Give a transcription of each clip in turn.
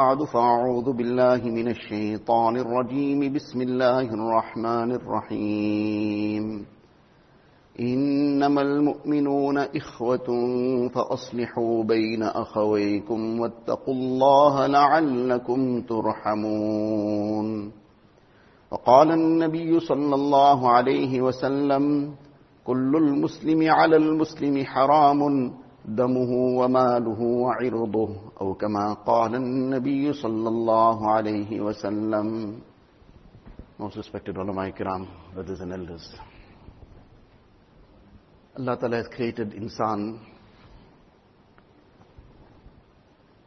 بعد فأعوذ بالله من الشيطان الرجيم. بسم الله الرحمن الرحيم. إنما المؤمنون إخوة فأصلحوا بين أخويكم واتقوا الله لعلكم ترحمون. وقال النبي صلى الله عليه وسلم كل المسلم على المسلم حرام. دمه وماله وعرضه أو كما قال النبي صلى الله عليه وسلم Most respected ulama kiram, brothers and elders. Allah Ta'ala has created insan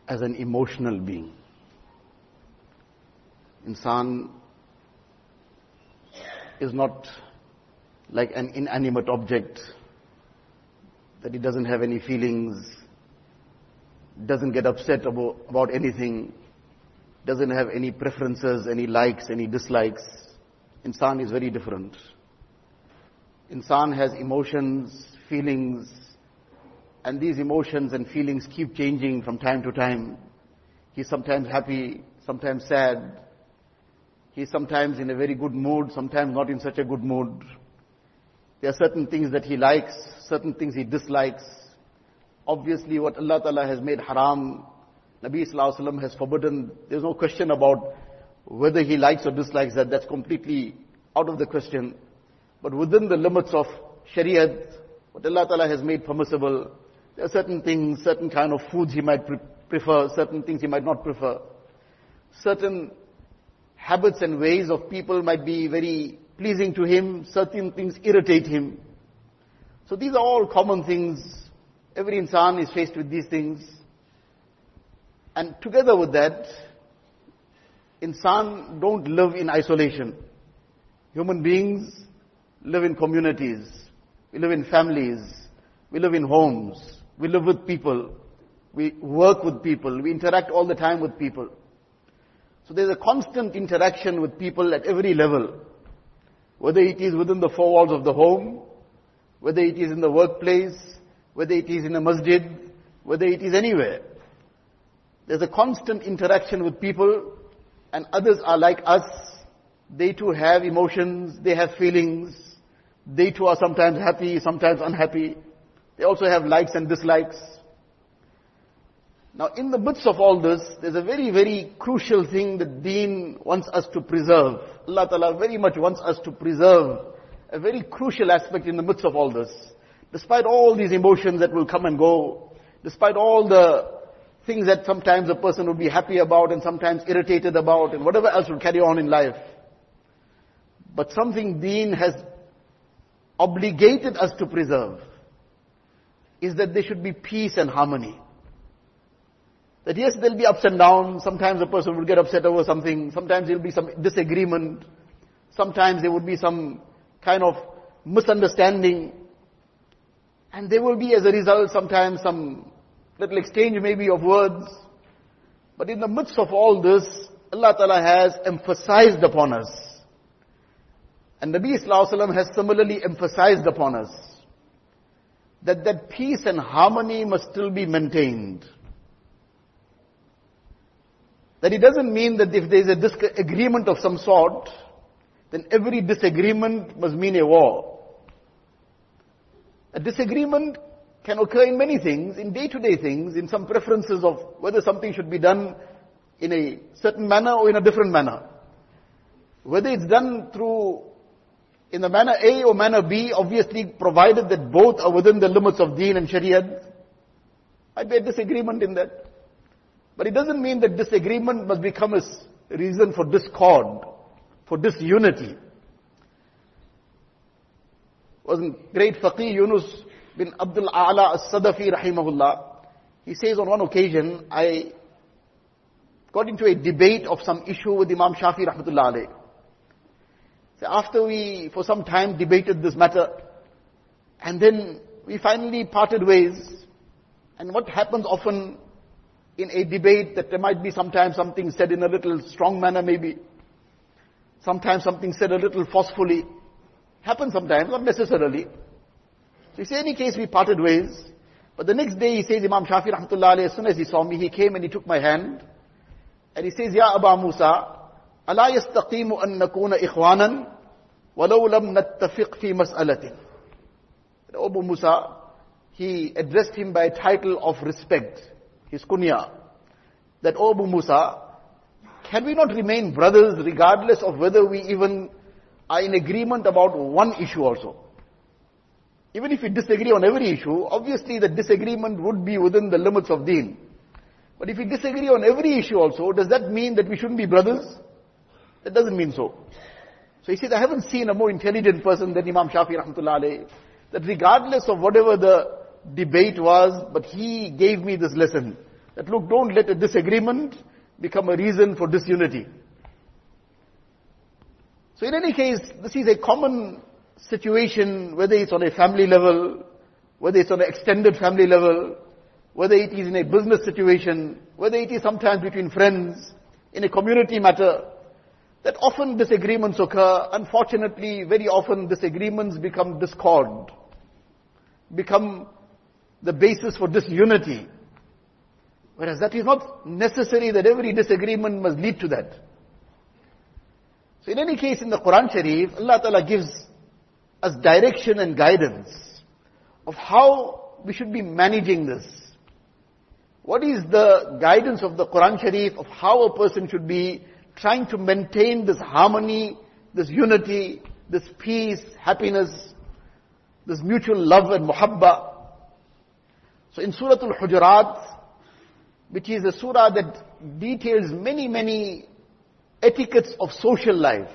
as an emotional being. Insan is not like an inanimate object that he doesn't have any feelings, doesn't get upset about, about anything, doesn't have any preferences, any likes, any dislikes. Insan is very different. Insan has emotions, feelings, and these emotions and feelings keep changing from time to time. He's sometimes happy, sometimes sad. He's sometimes in a very good mood, sometimes not in such a good mood. There are certain things that he likes, certain things he dislikes. Obviously what Allah Ta'ala has made haram, Nabi Sallallahu Alaihi Wasallam has forbidden, there's no question about whether he likes or dislikes that, that's completely out of the question. But within the limits of Shariat, what Allah Ta'ala has made permissible, there are certain things, certain kind of foods he might pre- prefer, certain things he might not prefer. Certain habits and ways of people might be very pleasing to him, certain things irritate him. So these are all common things. Every insan is faced with these things. And together with that, insan don't live in isolation. Human beings live in communities. We live in families. We live in homes. We live with people. We work with people. We interact all the time with people. So there's a constant interaction with people at every level. Whether it is within the four walls of the home, whether it is in the workplace, whether it is in a masjid, whether it is anywhere. There's a constant interaction with people and others are like us. They too have emotions, they have feelings. They too are sometimes happy, sometimes unhappy. They also have likes and dislikes. Now in the midst of all this, there's a very, very crucial thing that deen wants us to preserve. Allah Ta'ala very much wants us to preserve a very crucial aspect in the midst of all this. Despite all these emotions that will come and go, despite all the things that sometimes a person will be happy about and sometimes irritated about and whatever else will carry on in life. But something deen has obligated us to preserve is that there should be peace and harmony. That yes, there'll be ups and downs. Sometimes a person will get upset over something. Sometimes there'll be some disagreement. Sometimes there would be some kind of misunderstanding. And there will be as a result sometimes some little exchange maybe of words. But in the midst of all this, Allah Ta'ala has emphasized upon us. And Nabi Wasallam has similarly emphasized upon us that that peace and harmony must still be maintained. That it doesn't mean that if there is a disagreement of some sort, then every disagreement must mean a war. A disagreement can occur in many things, in day-to-day things, in some preferences of whether something should be done in a certain manner or in a different manner. Whether it's done through in the manner A or manner B, obviously provided that both are within the limits of deen and shariat, might be a disagreement in that. But it doesn't mean that disagreement must become a reason for discord, for disunity. Wasn't great faqih Yunus bin Abdul A'la as-Sadafi rahimahullah. He says on one occasion, I got into a debate of some issue with Imam Shafi rahmatullah alayh. So after we, for some time, debated this matter, and then we finally parted ways, and what happens often in a debate that there might be sometimes something said in a little strong manner maybe, sometimes something said a little forcefully, happens sometimes, not necessarily. So you say, any case, we parted ways, but the next day he says, Imam Shafi rahmatullah alayhi, as soon as he saw me, he came and he took my hand, And he says, Ya Aba Musa, ألا يستقيم أن نكون إخوانا ولو لم نتفق في مسألة. Abu Musa, he addressed him by a title of respect, his kunya. That, oh, O Abu Musa, can we not remain brothers regardless of whether we even are in agreement about one issue also? Even if we disagree on every issue, obviously the disagreement would be within the limits of deen. But if we disagree on every issue also, does that mean that we shouldn't be brothers? That doesn't mean so. So he says, I haven't seen a more intelligent person than Imam Shafi rahmatullah alayhi, that regardless of whatever the debate was, but he gave me this lesson, that look, don't let a disagreement become a reason for disunity. So in any case, this is a common situation, whether it's on a family level, whether it's on an extended family level, whether it is in a business situation, whether it is sometimes between friends, in a community matter, that often disagreements occur. Unfortunately, very often disagreements become discord, become the basis for disunity. Whereas that is not necessary that every disagreement must lead to that. So in any case, in the Quran Sharif, Allah Ta'ala gives us direction and guidance of how we should be managing this. What is the guidance of the Quran Sharif of how a person should be trying to maintain this harmony, this unity, this peace, happiness, this mutual love and muhabba. So in Surah Al-Hujurat, which is a surah that details many, many etiquettes of social life.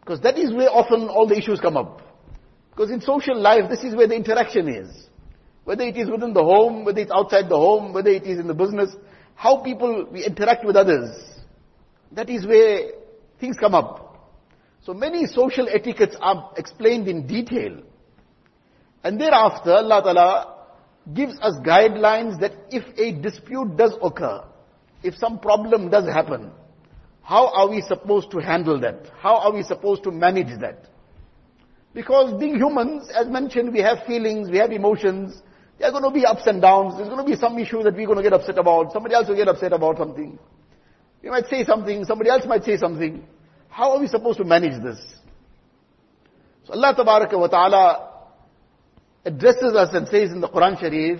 Because that is where often all the issues come up. Because in social life, this is where the interaction is. Whether it is within the home, whether it's outside the home, whether it is in the business, how people, we interact with others. That is where things come up. So many social etiquettes are explained in detail. And thereafter, Allah Ta'ala gives us guidelines that if a dispute does occur, if some problem does happen, how are we supposed to handle that? How are we supposed to manage that? Because being humans, as mentioned, we have feelings, we have emotions. There are going to be ups and downs. There's going to be some issue that we're going to get upset about. Somebody else will get upset about something. We might say something, somebody else might say something. How are we supposed to manage this? So Allah wa ta'ala addresses us and says in the Quran Sharif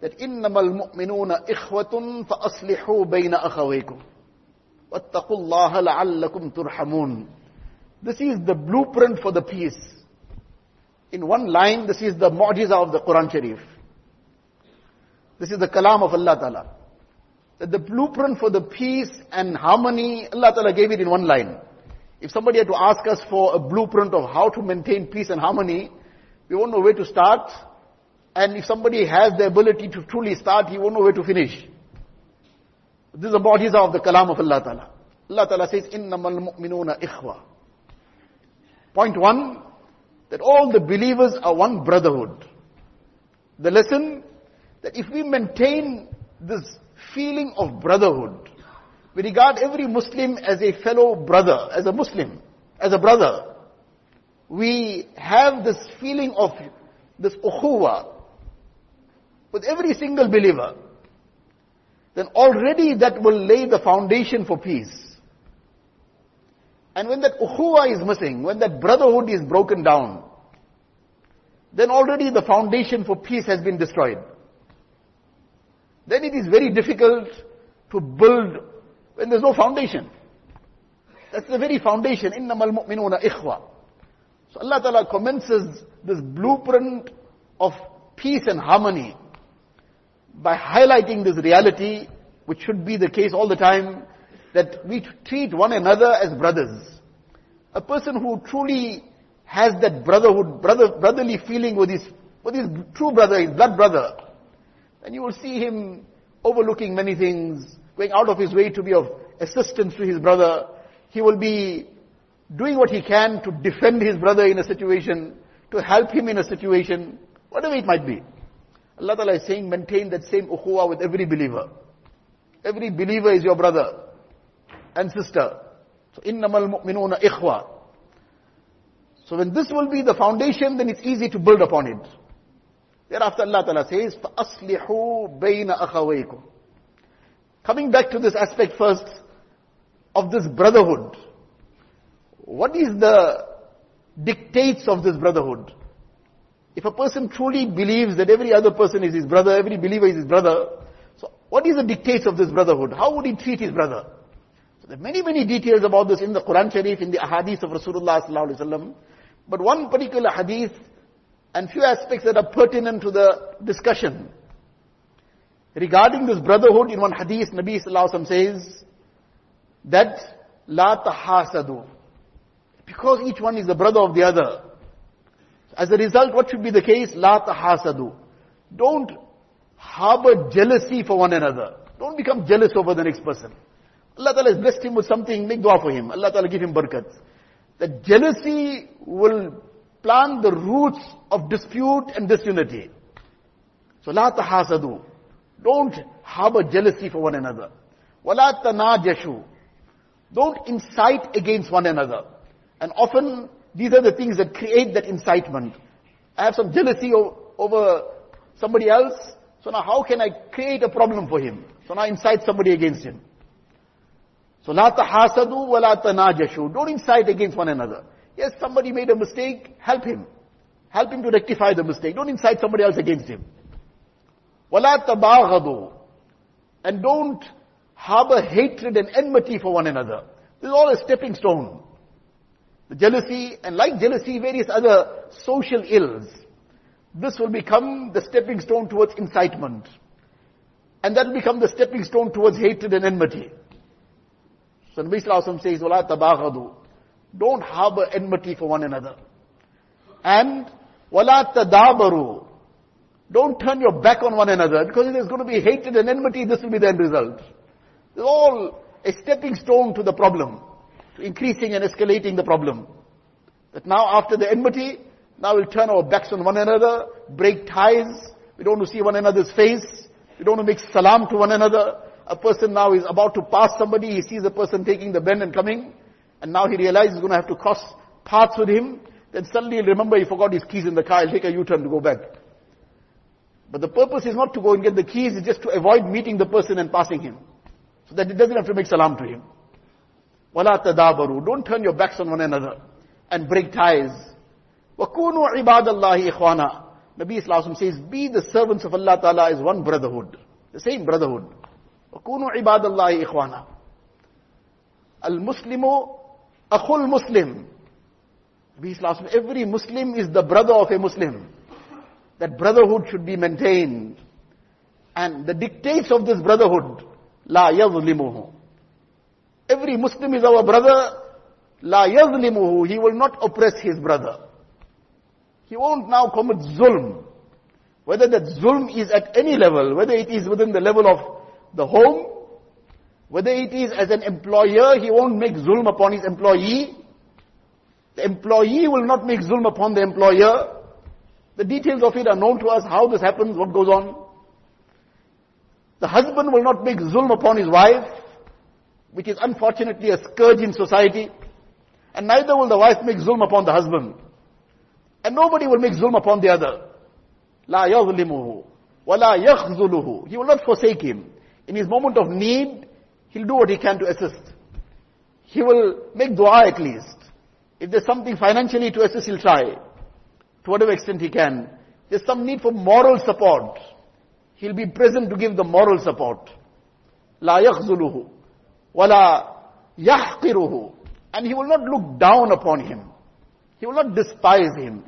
that إِنَّمَا الْمُؤْمِنُونَ إِخْوَةٌ فَأَصْلِحُوا بَيْنَ أَخَوَيْكُمْ وَاتَّقُوا اللَّهَ لَعَلَّكُمْ تُرْحَمُونَ This is the blueprint for the peace. In one line, this is the mu'jiza of the Quran Sharif. This is the kalam of Allah Ta'ala. That the blueprint for the peace and harmony, Allah Ta'ala gave it in one line. If somebody had to ask us for a blueprint of how to maintain peace and harmony, we won't know where to start. And if somebody has the ability to truly start, he won't know where to finish. This is the mu'jiza of the kalam of Allah Ta'ala. Allah Ta'ala says, إِنَّمَا الْمُؤْمِنُونَ إِخْوَةً Point one, that all the believers are one brotherhood. The lesson, that if we maintain this feeling of brotherhood, we regard every Muslim as a fellow brother, as a Muslim, as a brother. We have this feeling of this ukhuwa with every single believer then already that will lay the foundation for peace. And when that ukhuwa is missing, when that brotherhood is broken down, then already the foundation for peace has been destroyed. Then it is very difficult to build when there's no foundation. That's the very foundation. إِنَّمَا الْمُؤْمِنُونَ إِخْوَةً so Allah Ta'ala commences this blueprint of peace and harmony by highlighting this reality, which should be the case all the time, that we treat one another as brothers. A person who truly has that brotherhood, brother, brotherly feeling with his, with his true brother, his blood brother, then you will see him overlooking many things, going out of his way to be of assistance to his brother. He will be doing what he can to defend his brother in a situation, to help him in a situation, whatever it might be. Allah Ta'ala is saying maintain that same ukhuwa with every believer. Every believer is your brother and sister. So innamal mu'minuna ikhwa. So when this will be the foundation, then it's easy to build upon it. Thereafter Allah Ta'ala says, فَأَصْلِحُوا بَيْنَ أَخَوَيْكُمْ coming back to this aspect first of this brotherhood. What is the dictates of this brotherhood? If a person truly believes that every other person is his brother, every believer is his brother, so what is the dictates of this brotherhood? How would he treat his brother? So there are many, many details about this in the Quran Sharif, in the ahadith of Rasulullah sallallahu alaihi wasallam. But one particular hadith and few aspects that are pertinent to the discussion. Regarding this brotherhood, in one hadith, Nabi sallallahu alaihi wasallam says that la tahasadu. Because each one is the brother of the other. As a result, what should be the case? La tahasadu. Don't harbor jealousy for one another. Don't become jealous over the next person. Allah Ta'ala has blessed him with something, make dua for him. Allah Ta'ala give him barakat. The jealousy will plant the roots of dispute and disunity. So la tahasadu. Don't harbor jealousy for one another. Wala tanajashu. Don't incite against one another. And often, these are the things that create that incitement. I have some jealousy over somebody else, so now how can I create a problem for him? So now incite somebody against him. So لا tahasadu ولا la. Don't incite against one another. Yes, somebody made a mistake, help him. Help him to rectify the mistake. Don't incite somebody else against him. ولا la. And don't harbor hatred and enmity for one another. This is all a stepping stone. The jealousy, and like jealousy, various other social ills. This will become the stepping stone towards incitement. And that will become the stepping stone towards hatred and enmity. So Nabi Sallallahu says, Wala tabaghadu. Don't harbor enmity for one another. And, Wala tadabaru. Don't turn your back on one another, because if there's going to be hatred and enmity, this will be the end result. It's all a stepping stone to the problem increasing and escalating the problem. That now after the enmity, now we'll turn our backs on one another, break ties, we don't want to see one another's face, we don't want to make salam to one another. A person now is about to pass somebody, he sees a person taking the bend and coming, and now he realizes he's going to have to cross paths with him, then suddenly he'll remember he forgot his keys in the car, he'll take a U-turn to go back. But the purpose is not to go and get the keys, it's just to avoid meeting the person and passing him. So that he doesn't have to make salam to him. وَلَا تَدَابَرُوا Don't turn your backs on one another and break ties. وَكُونُوا عِبَادَ اللَّهِ إِخْوَانًا Nabi Islam says, be the servants of Allah Ta'ala as one brotherhood. The same brotherhood. وَكُونُوا عِبَادَ اللَّهِ إِخْوَانًا Al-Muslimu akhul Muslim. Nabi Islam, every Muslim is the brother of a Muslim. That brotherhood should be maintained. And the dictates of this brotherhood, لَا يَظْلِمُهُ Every Muslim is our brother, la yazlimuhu. He will not oppress his brother. He won't now commit zulm. Whether that zulm is at any level, whether it is within the level of the home, whether it is as an employer, he won't make zulm upon his employee. The employee will not make zulm upon the employer. The details of it are known to us, how this happens, what goes on. The husband will not make zulm upon his wife, which is unfortunately a scourge in society. And neither will the wife make zulm upon the husband. And nobody will make zulm upon the other. La يظلمه ولا يخذله. He will not forsake him. In his moment of need, he'll do what he can to assist. He will make dua at least. If there's something financially to assist, he'll try. To whatever extent he can. There's some need for moral support. He'll be present to give the moral support. La يخذله ولا يحقره. And he will not look down upon him. He will not despise him.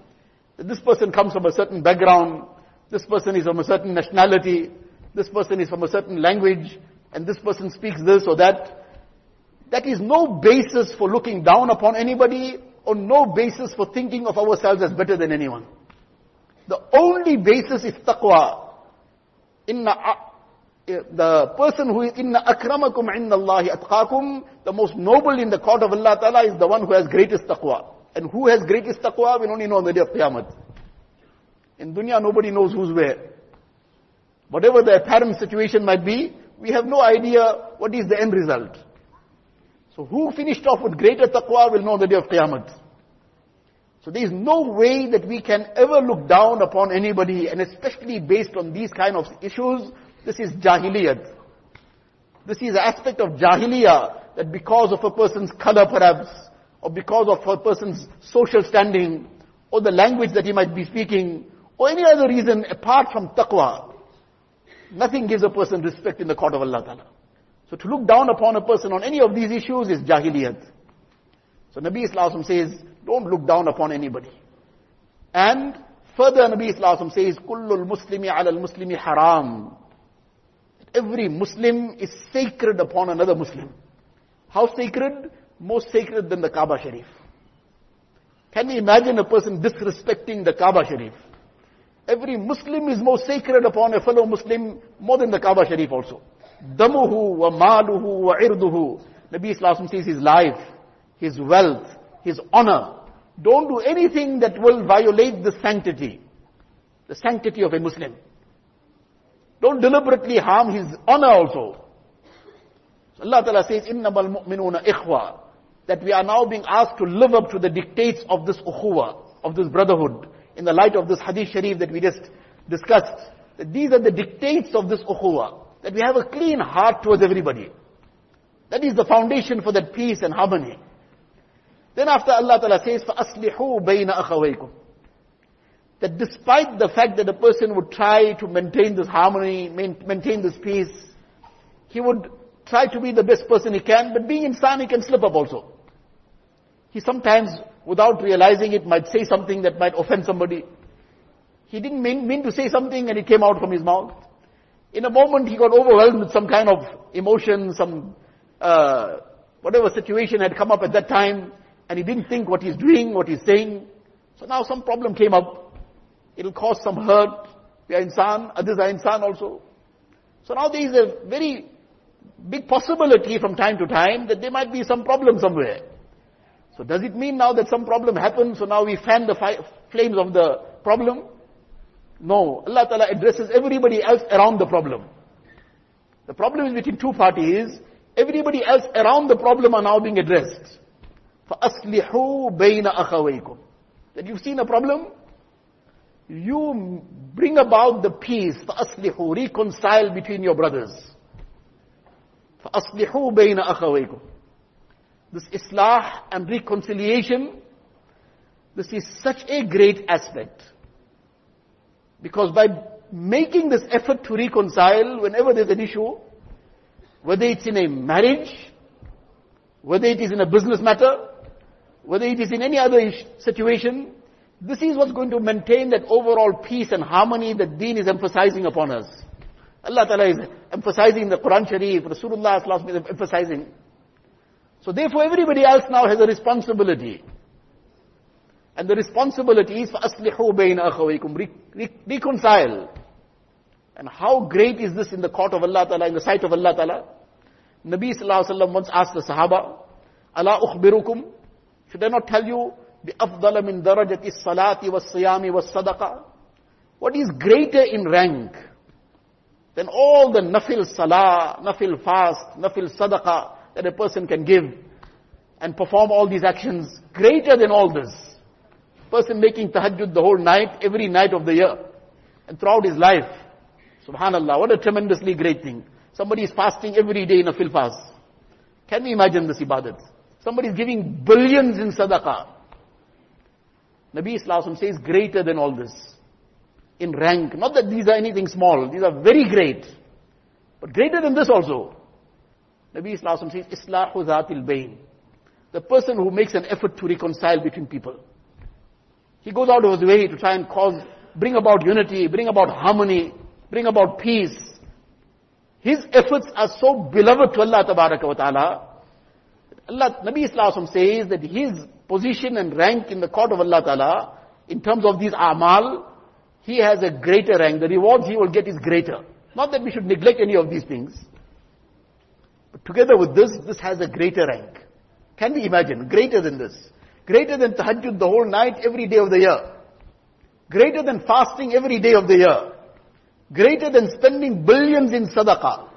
This person comes from a certain background, this person is from a certain nationality, this person is from a certain language, and this person speaks this or that. That is no basis for looking down upon anybody, or no basis for thinking of ourselves as better than anyone. The only basis is taqwa. Inna the person who is inna akramakum inna Allahi atqakum, the most noble in the court of Allah Ta'ala is the one who has greatest taqwa. And who has greatest taqwa, we only know on the day of Qiyamah. In dunya, nobody knows who's where. Whatever the apparent situation might be, we have no idea what is the end result. So who finished off with greater taqwa will know the day of Qiyamah. So there is no way that we can ever look down upon anybody, and especially based on these kind of issues, this is jahiliyat. This is aspect of jahiliyah that because of a person's color perhaps, or because of a person's social standing, or the language that he might be speaking, or any other reason apart from taqwa, nothing gives a person respect in the court of Allah Ta'ala. So to look down upon a person on any of these issues is jahiliyyat. So Nabi Islam says, don't look down upon anybody. And further Nabi Islam says, Kullul Muslimi ala muslimi haram. Every Muslim is sacred upon another Muslim. How sacred? More sacred than the Kaaba Sharif. Can you imagine a person disrespecting the Kaaba Sharif? Every Muslim is more sacred upon a fellow Muslim more than the Kaaba Sharif also. Damuhu wa maluhu wa irduhu. Nabi Islam says his life, his wealth, his honor. Don't do anything that will violate the sanctity. The sanctity of a Muslim. Don't deliberately harm his honor also. So Allah Ta'ala says, إِنَّمَا الْمُؤْمِنُونَ إِخْوَةً That we are now being asked to live up to the dictates of this ukhuwa, of this brotherhood, in the light of this hadith sharif that we just discussed. That these are the dictates of this ukhuwa. That we have a clean heart towards everybody. That is the foundation for that peace and harmony. Then after Allah Ta'ala says, فَأَصْلِحُوا بَيْنَ أَخَوَيْكُمْ that despite the fact that a person would try to maintain this harmony, maintain this peace, he would try to be the best person he can, but being insan, he can slip up also. He sometimes, without realizing it, might say something that might offend somebody. He didn't mean, mean to say something and it came out from his mouth. In a moment, he got overwhelmed with some kind of emotion, some, uh, whatever situation had come up at that time, and he didn't think what he's doing, what he's saying. So now some problem came up. It'll cause some hurt. We are insan, others are insan also. So now there is a very big possibility from time to time that there might be some problem somewhere. So does it mean now that some problem happened, so now we fan the fi- flames of the problem? No. Allah Ta'ala addresses everybody else around the problem. The problem is between two parties. Everybody else around the problem are now being addressed. فَأَصْلِحُوا بَيْنَ أَخَوَيْكُمْ That you've seen a problem, you bring about the peace, فَأَصْلِحُوا Reconcile between your brothers. فَأَصْلِحُوا بَيْنَ أَخَوَيْكُمْ This islah and reconciliation, this is such a great aspect. Because by making this effort to reconcile whenever there's an issue, whether it's in a marriage, whether it is in a business matter, whether it is in any other situation, this is what's going to maintain that overall peace and harmony that deen is emphasizing upon us. Allah Ta'ala is emphasizing the Quran Sharif, Rasulullah is emphasizing. So therefore everybody else now has a responsibility. And the responsibility is for aslihu bayn akhawaykum, reconcile. And how great is this in the court of Allah Ta'ala, in the sight of Allah Ta'ala? Nabi Sallallahu Alaihi Wasallam once asked the Sahaba, Allah ukhbirukum, should I not tell you, بِأَفْضَلَ مِنْ دَرَجَةِ الصَّلَاةِ وَالصِّيَامِ وَالصَّدَقَةِ What is greater in rank than all the nafil salah, nafil fast, nafil sadaqah that a person can give and perform all these actions, greater than all this. Person making tahajjud the whole night, every night of the year, and throughout his life. Subhanallah, what a tremendously great thing. Somebody is fasting every day in a fil fast. Can we imagine this ibadat? Somebody is giving billions in sadaqah. Nabi Islam says greater than all this. In rank. Not that these are anything small. These are very great. But greater than this also. Nabi Islam says, Islahu dhatil bain. The person who makes an effort to reconcile between people. He goes out of his way to try and cause, bring about unity, bring about harmony, bring about peace. His efforts are so beloved to Allah ta'ala Allah, Nabi Islam says that his position and rank in the court of Allah Ta'ala, in terms of these amal, he has a greater rank. The rewards he will get is greater. Not that we should neglect any of these things. But together with this, this has a greater rank. Can we imagine? Greater than this. Greater than tahajjud the whole night, every day of the year. Greater than fasting every day of the year. Greater than spending billions in sadaqah.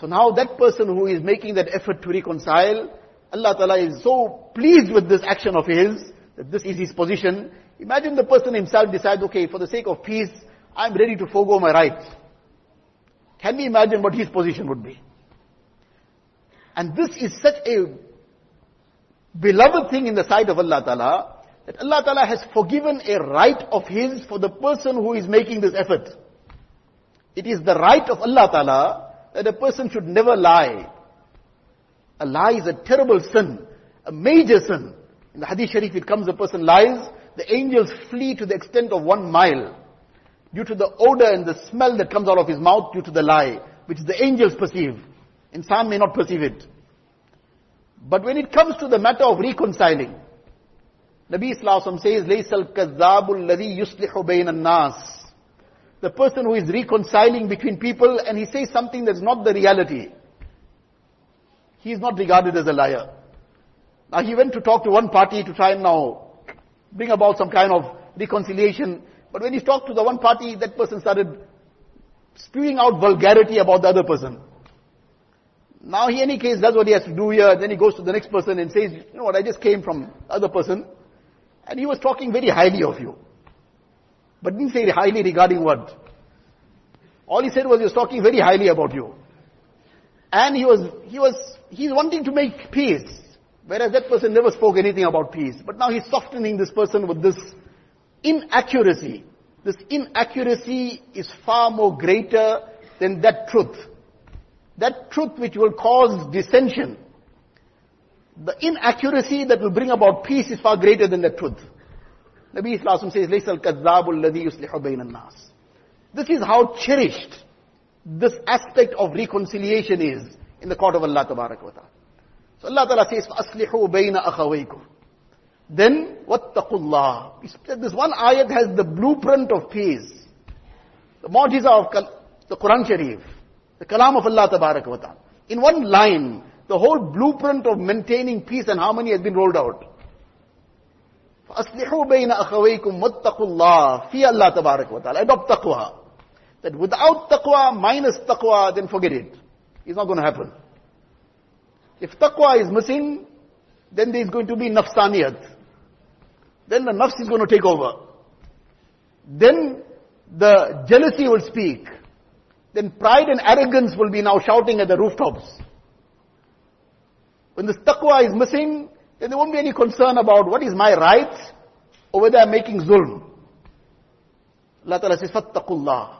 So now that person who is making that effort to reconcile, Allah Ta'ala is so pleased with this action of his, that this is his position. Imagine the person himself decides, okay, for the sake of peace, I'm ready to forego my rights. Can we imagine what his position would be? And this is such a beloved thing in the sight of Allah Ta'ala, that Allah Ta'ala has forgiven a right of His for the person who is making this effort. It is the right of Allah Ta'ala that a person should never lie. A lie is a terrible sin, a major sin. In the Hadith Sharif it comes a person lies, the angels flee to the extent of one mile due to the odor and the smell that comes out of his mouth due to the lie, which the angels perceive. Insan may not perceive it. But when it comes to the matter of reconciling, Nabi Islam says, لَيْسَ الْكَذَّابُ الَّذِي يُصْلِحُ بَيْنَ النَّاسِ the person who is reconciling between people and he says something that's not the reality. He is not regarded as a liar. Now he went to talk to one party to try and now bring about some kind of reconciliation. But when he talked to the one party, that person started spewing out vulgarity about the other person. Now he, in any case, does what he has to do here. Then he goes to the next person and says, you know what, I just came from the other person. And he was talking very highly of you. But didn't say highly regarding what? All he said was he was talking very highly about you. And he was, he was, he's wanting to make peace. Whereas that person never spoke anything about peace. But now he's softening this person with this inaccuracy. This inaccuracy is far more greater than that truth. That truth which will cause dissension. The inaccuracy that will bring about peace is far greater than the truth. Nabi Islam says, لَيْسَ الْكَذَّابُ الَّذِي يُصْلِحُ بَيْنَ النَّاسِ This is how cherished this aspect of reconciliation is in the court of Allah Tabarak wa Ta'ala. So Allah Ta'ala says, فَأَصْلِحُوا بَيْنَ أَخَوَيْكُمْ Then, وَاتَّقُوا اللَّهِ This one ayat has the blueprint of peace. The mu'jiza of the Quran Sharif. The kalam of Allah Tabarak wa Ta'ala. In one line, the whole blueprint of maintaining peace and harmony has been rolled out. فَأَصْلِحُوا بَيْنَ أَخَوَيْكُمْ وَاتَّقُوا اللَّهِ فِي Allah Tabarak wa Ta'ala. Adopt taqwa. That without taqwa, minus taqwa, then forget it. It's not going to happen. If taqwa is missing, then there is going to be nafsaniyat. Then the nafs is going to take over. Then the jealousy will speak. Then pride and arrogance will be now shouting at the rooftops. When this taqwa is missing, then there won't be any concern about what is my right or whether I'm making zulm. Allah Ta'ala says, Fattaqullah.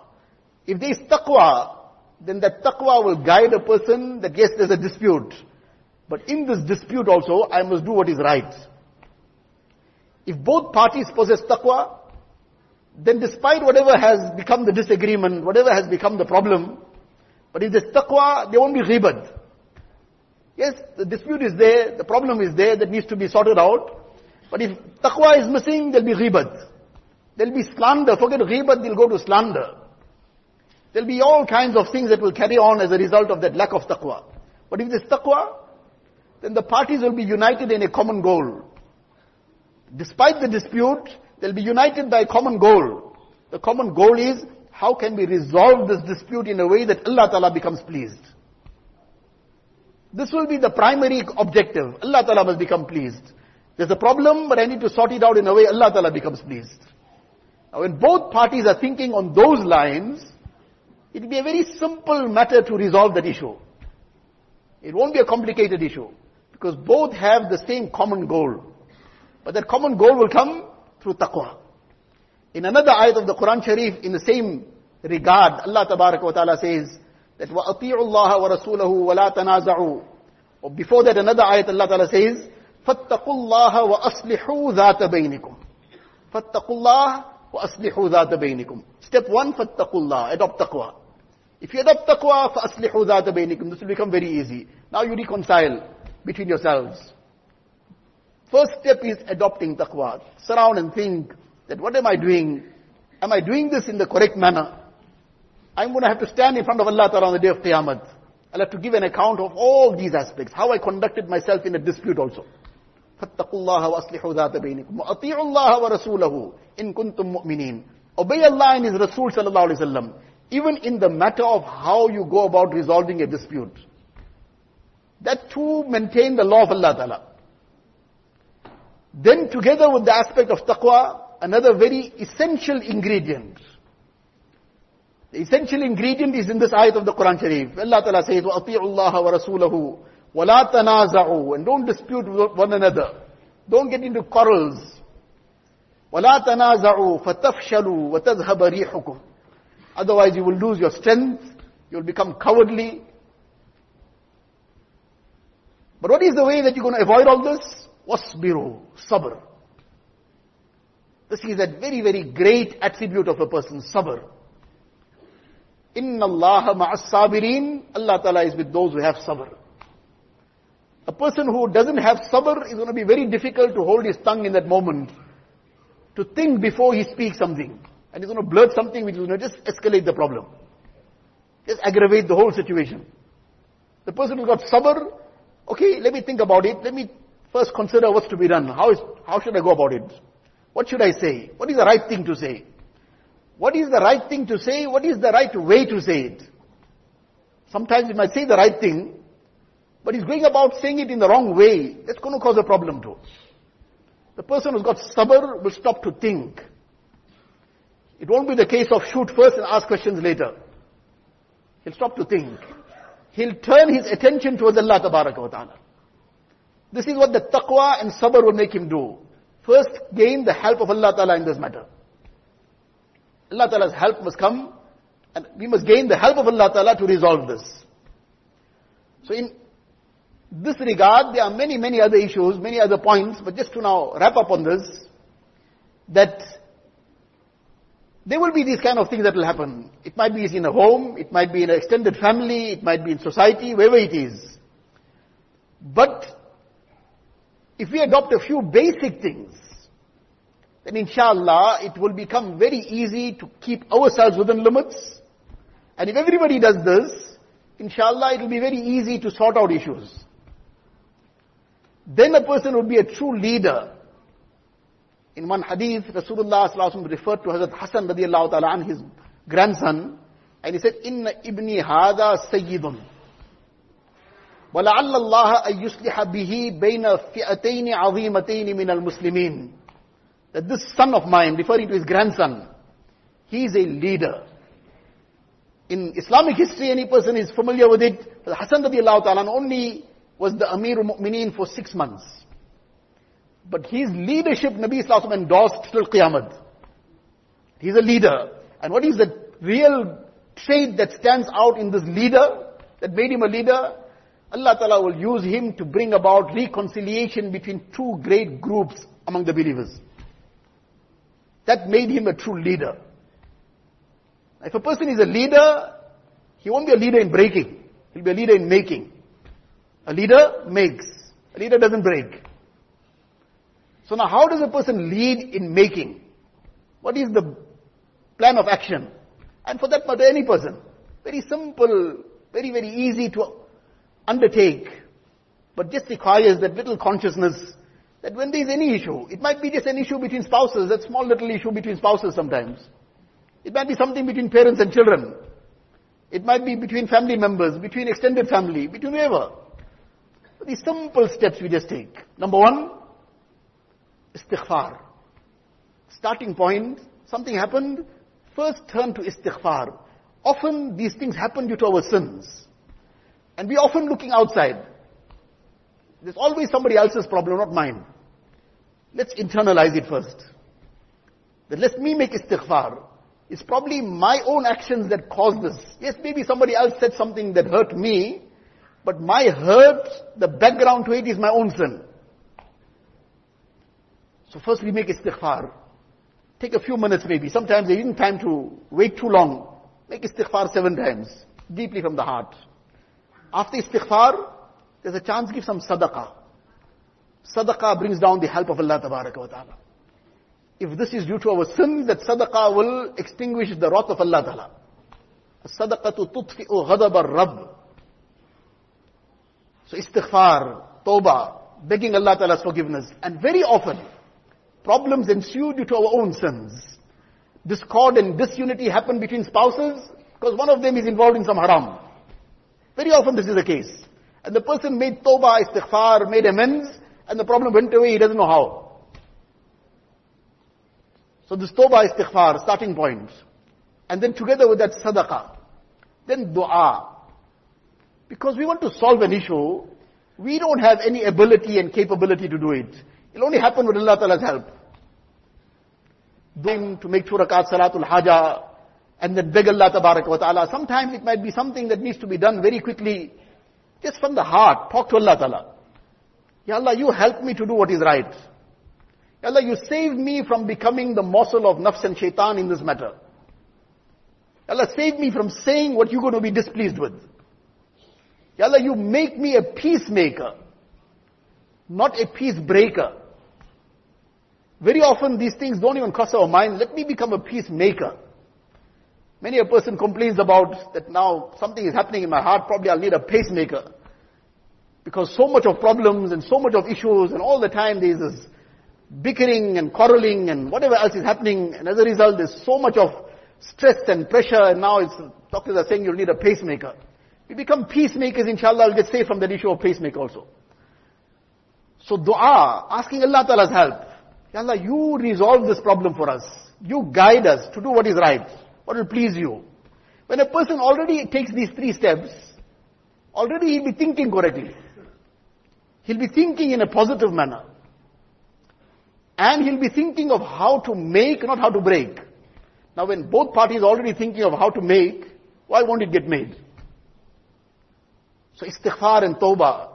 If there is taqwa, then that taqwa will guide a person that yes, there's a dispute. But in this dispute also, I must do what is right. If both parties possess taqwa, then despite whatever has become the disagreement, whatever has become the problem, but if there's taqwa, there won't be ghibat. Yes, the dispute is there, the problem is there that needs to be sorted out. But if taqwa is missing, there'll be ghibat. There'll be slander. Forget ghibat, they'll go to slander. There'll be all kinds of things that will carry on as a result of that lack of taqwa. But if there's taqwa, then the parties will be united in a common goal. Despite the dispute, they'll be united by a common goal. The common goal is, how can we resolve this dispute in a way that Allah Ta'ala becomes pleased? This will be the primary objective. Allah Ta'ala must become pleased. There's a problem, but I need to sort it out in a way Allah Ta'ala becomes pleased. Now when both parties are thinking on those lines, it will be a very simple matter to resolve that issue. It won't be a complicated issue. Because both have the same common goal. But that common goal will come through taqwa. In another ayat of the Quran Sharif, in the same regard, Allah Ta'ala says that وَأَطِيعُوا اللَّهَ وَرَسُولَهُ وَلَا تَنَازَعُوا Or before that another ayat Allah Ta'ala says, فَاتَّقُوا اللَّهَ وَأَصْلِحُوا ذَاتَ بَيْنِكُمْ فَاتَّقُوا اللَّهَ وَأَصْلِحُوا ذَاتَ بَيْنِكُمْ Step one, فَاتَّقُوا اللَّهَ Adopt taqwa. If you adopt taqwa, فَأَصْلِحُوا ذَاتَ بَيْنِكُمْ This will become very easy. Now you reconcile between yourselves. First step is adopting taqwa. Surround and think that what am I doing? Am I doing this in the correct manner? I'm going to have to stand in front of Allah Ta'ala on the day of Qiyamah. I'll have to give an account of all these aspects. How I conducted myself in a dispute also. فَاتَّقُوا اللَّهَ وَأَصْلِحُوا ذَاتَ بَيْنِكُمْ وَأَطِيعُوا اللَّهَ وَرَسُولَهُ إِن كُنتُم مُؤْمِنِينَ Obey Allah and His Rasul sallallahu alayhi wa even in the matter of how you go about resolving a dispute. That too maintain the law of Allah Ta'ala. Then together with the aspect of taqwa, another very essential ingredient. The essential ingredient is in this ayat of the Quran Sharif. Allah Ta'ala says, وَأَطِيعُوا اللَّهَ وَرَسُولَهُ وَلَا تَنَازَعُوا And don't dispute with one another. Don't get into quarrels. وَلَا تَنَازَعُوا فَتَفْشَلُوا وَتَذْهَبَ رِيحُكُمْ Otherwise you will lose your strength, you will become cowardly. But what is the way that you're going to avoid all this? وَاصْبِرُوا sabr. This is a very, very great attribute of a person, sabr. Inna Allah ma'as sabirin. Allah Ta'ala is with those who have sabr. A person who doesn't have sabr is going to be very difficult to hold his tongue in that moment. To think before he speaks something. And he's going to blurt something which is going to just escalate the problem. Just aggravate the whole situation. The person who's got sabr, okay, let me think about it. Let me first consider what's to be done. How is, how should I go about it? What should I say? What is the right thing to say? What is the right thing to say? What is the right way to say it? Sometimes he might say the right thing, but he's going about saying it in the wrong way. That's going to cause a problem too. The person who's got sabr will stop to think. It won't be the case of shoot first and ask questions later. He'll stop to think. He'll turn his attention towards Allah Ta'ala. This is what the taqwa and sabr will make him do. First, gain the help of Allah Ta'ala in this matter. Allah Ta'ala's help must come, and we must gain the help of Allah Ta'ala to resolve this. So in this regard, there are many, many other issues, many other points, but just to now wrap up on this, that there will be these kind of things that will happen. It might be in a home, it might be in an extended family, it might be in society, wherever it is. But if we adopt a few basic things, then inshallah it will become very easy to keep ourselves within limits. And if everybody does this, inshallah it will be very easy to sort out issues. Then a person would be a true leader. In one hadith, Rasulullah referred to Hazrat Hassan radiallahu ta'ala and his grandson, and he said, Inna ibni hada sayyidun. ولعل الله أن يصلح به بين فئتين عظيمتين من المسلمين that this son of mine, referring to his grandson, he is a leader. In Islamic history, any person is familiar with it. Hassan radiallahu ta'ala only was the Amir al-Mu'mineen for six months. But his leadership, Nabi Islam endorsed till Qiyamah. He's a leader. And what is the real trait that stands out in this leader, that made him a leader? Allah Ta'ala will use him to bring about reconciliation between two great groups among the believers. That made him a true leader. If a person is a leader, he won't be a leader in breaking. He'll be a leader in making. A leader makes. A leader doesn't break. So now how does a person lead in making? What is the plan of action? And for that matter, any person. Very simple, very, very easy to undertake, but just requires that little consciousness that when there is any issue, it might be just an issue between spouses, that small little issue between spouses sometimes. It might be something between parents and children. It might be between family members, between extended family, between whoever. These simple steps we just take. Number one, istighfar. Starting point, something happened, first turn to istighfar. Often these things happen due to our sins. And we're often looking outside. There's always somebody else's problem, not mine. Let's internalize it first. That let me make istighfar. It's probably my own actions that caused this. Yes, maybe somebody else said something that hurt me, but my hurt, the background to it is my own sin. So first we make istighfar. Take a few minutes maybe. Sometimes there isn't time to wait too long. Make istighfar seven times. Deeply from the heart. After istighfar, there's a chance give some sadaqah. Sadaqah brings down the help of Allah Ta'ala. If this is due to our sins, that sadaqah will extinguish the wrath of Allah Ta'ala. الصدقة تطفئ غضب الرب. So istighfar, tawbah, begging Allah Ta'ala's forgiveness. And very often, problems ensue due to our own sins. Discord and disunity happen between spouses because one of them is involved in some haram. Very often this is the case. And the person made tawbah, istighfar, made amends, and the problem went away, he doesn't know how. So this tawbah, istighfar, starting point. And then together with that sadaqah. Then dua. Because we want to solve an issue, We don't have any ability and capability to do it. It'll only happen with Allah Ta'ala's help. Then to make two salatul haja, and then beg Allah ta'ala. Sometimes it might be something that needs to be done very quickly, just from the heart. Talk to Allah Ta'ala. Ya Allah, you help me to do what is right. Ya Allah, you save me from becoming the morsel of nafs and shaitan in this matter. Ya Allah, save me from saying what you're going to be displeased with. Ya Allah, you make me a peacemaker, not a peace breaker. Very often these things don't even cross our mind. Let me become a peacemaker. Many a person complains about that now something is happening in my heart, probably I'll need a pacemaker. Because so much of problems and so much of issues and all the time there's this bickering and quarreling and whatever else is happening and as a result there's so much of stress and pressure and now it's, doctors are saying you'll need a pacemaker. We become peacemakers inshallah, we'll get saved from that issue of pacemaker also. So dua, asking Allah Ta'ala's help. Ya Allah, you resolve this problem for us. You guide us to do what is right what will please you. When a person already takes these three steps, already he'll be thinking correctly. He'll be thinking in a positive manner. And he'll be thinking of how to make, not how to break. Now when both parties are already thinking of how to make, why won't it get made? So istighfar and tawbah,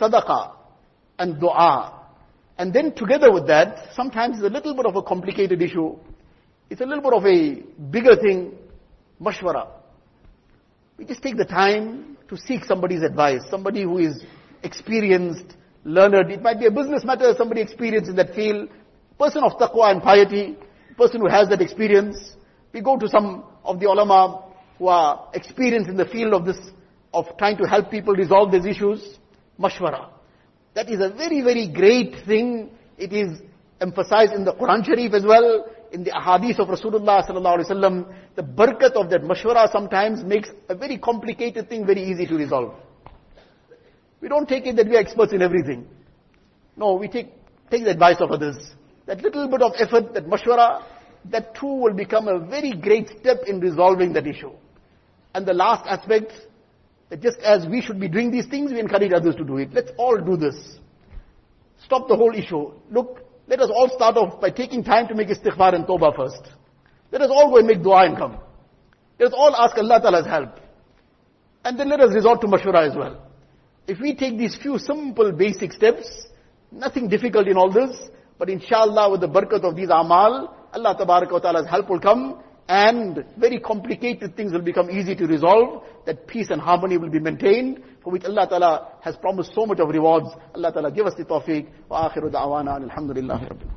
sadaqah and dua. And then together with that, sometimes it's a little bit of a complicated issue. It's a little bit of a bigger thing, mashwara. We just take the time to seek somebody's advice, somebody who is experienced, learned. It might be a business matter, somebody experienced in that field, person of taqwa and piety, person who has that experience. We go to some of the ulama who are experienced in the field of this, of trying to help people resolve these issues. Mashwara. That is a very, very great thing. It is emphasized in the Quran Sharif as well in the ahadith of Rasulullah sallallahu alaihi wasallam, the barakat of that mashwara sometimes makes a very complicated thing very easy to resolve. We don't take it that we are experts in everything. No, we take, take the advice of others. That little bit of effort, that mashwara, that too will become a very great step in resolving that issue. And the last aspect, that just as we should be doing these things, we encourage others to do it. Let's all do this. Stop the whole issue. Look, let us all start off by taking time to make istighfar and tawbah first. Let us all go and make dua and come. Let us all ask Allah Ta'ala's help. And then let us resort to mashwara as well. If we take these few simple basic steps, nothing difficult in all this, but inshallah with the barakat of these amal, Allah Ta'ala's help will come and very complicated things will become easy to resolve, that peace and harmony will be maintained, for which Allah Ta'ala has promised so much of rewards. Allah Ta'ala give us the tawfiq. Wa akhiru da'wana alhamdulillahi rabbil